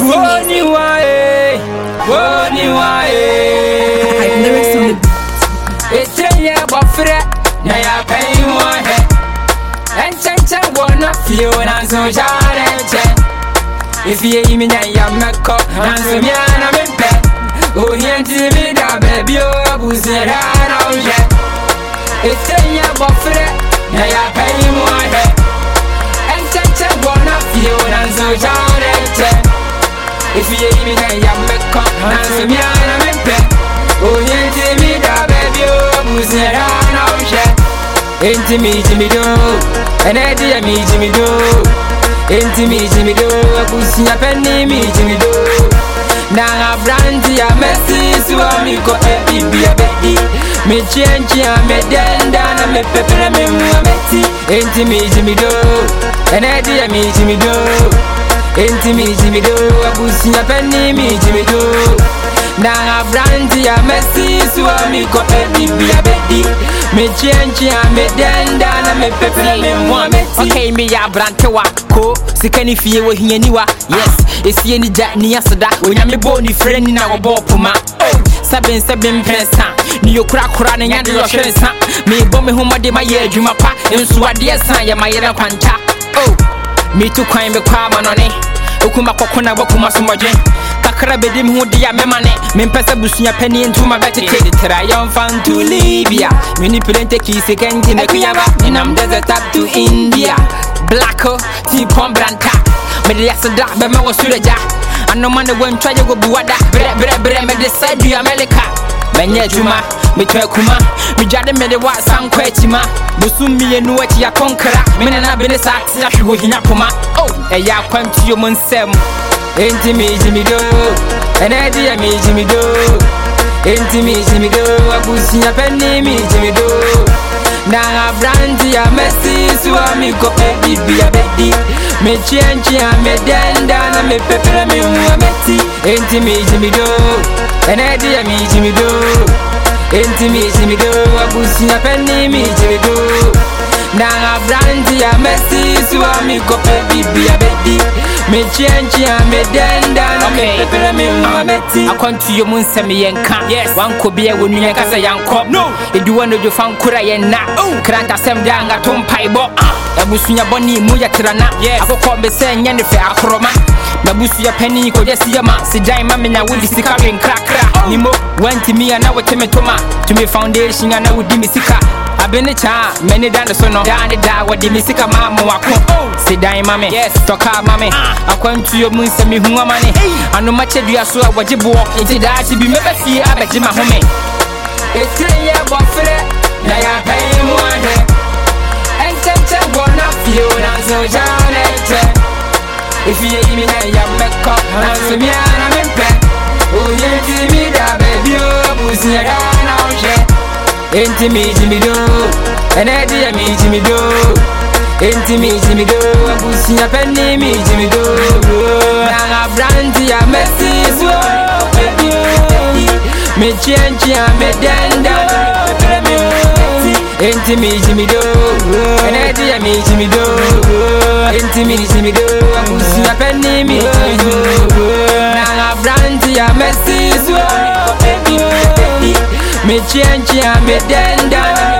Woni wae, woni Hype lyrics on wae. beat. Etenye bofre na ya mo he. Enchenche wona fio na so jare che. If ye imi nya ya meko na so mi ana me pe. Oh, o hienti mi da baby oh, o abuzera na o je. Etenye bofre na ya pay mo he. Enchenche wona fio na so jare che. If you hear me then you make up Now see me on a me pet Onye ti mi da baby o Muse ra na o ṣe Enti mi ti do Ene di ya mi ti mi do Enti mi ti mi do Ekusi ya pe ni mi ti mi do Na ha branti ya mesi Siwa mi ko e ibi ya bedi Me change ya me denda Na me pepe na me mu meti Enti mi ti mi do Ene di ya mi ti do Enti mi Jimmy do Abusinya peni mi Jimmy do. Nanga branti ya Messi Suwa mi kope bibi bedi. Ya me denda Na me pepe na me mwameti. Okay mi ya Sika ni fiye wa hinye niwa Yes, esiye ni ja ni yasada Wanyame bo ni na wabo puma. Seven seven pensa Ni ne kura ni nyande yo shensa Me ho humade ma ye jumapa Nsuwa diya san ya ma yera kwanta. Oh, me tu kwa ime kwa manone. Okuma kɔko na wɔkoma somɔdwen kakra bɛdi me ho de a mɛma ne mempɛ sɛ busua pani ntoma bɛtete tra yɛmfa nto libia mene pirente kii sika nti na kuyaba. Nenam desert up to india. Blacko tipɔn branta. Mede aseda bɛma wɔ soragya anoma ne wɔntwa yɛ wɔ buwada. Berɛberɛberɛ mede sa dua meleka menye juma mitwe kuma. Mijade mede wa sankwe chima. Busum mienu wachi ya konkra na bene sa tia hwo hinya kuma. Oh e ya kwanti yo mnsem enti mi jimido ene di ya mi jimido enti mi jimido abusi ya penni mi jimido na abrandi a messi suwa mi ko e bibi ya bedi me chienchi ya medenda na me pepera mi uwa me Enti mi jimi do. Enedi ya mi jimi do. Enti mi jimi do. Abusi ya penny mi jimi do. Na abrandi ya mesi Suwa mi kope bibi ya bedi Me chenchi ya me denda Na me pepere mi mwameti Akwantu yo munse mi yenka Yes. Wanko biye wunu yenkasa yanko. No. Iduwa nojo fankura yenna Oh. Kranta semdanga tumpa ibo Ah. Abusua bɔne mu yɛ trana akokɔ me sɛ nyɛ ne fɛ akorɔma nabusua pani kɔgya siɛ ma sigyan ma menya wode sika. We nkrakra nimo wantimi a na wote me toma. Tumi foundation a na wodi me sika. Abene kyaa m'ani da ne so no daa ne daa wɔde me sika ma mo wako sedan ma me tɔkaa ma me akwantuo mu nsɛm ihu ama ne anomakyɛ dua so a wɔgye boɔ nti daakye bi mɛbɛ fie abɛgye ma home Etire yɛ bɔfrɛ na yɛapɛn If you hate me now, you back up Now see me and I'm in pain Oh, you see me that baby, oh Pussy, I got no shit Into me, Jimmy Doo And I do? Me, Jimmy Doo Into me, Jimmy Doo And pussy, I penny me, Jimmy Doo Now I'm brandy, I'm messy, so Baby, me change, I'm a dandelion Enti mi jimi do Enedi ya mi jimi do. Enti mi jimi do Abusi ya penny mi jimi do. Na abranti ya mesi so Me chianchia me denda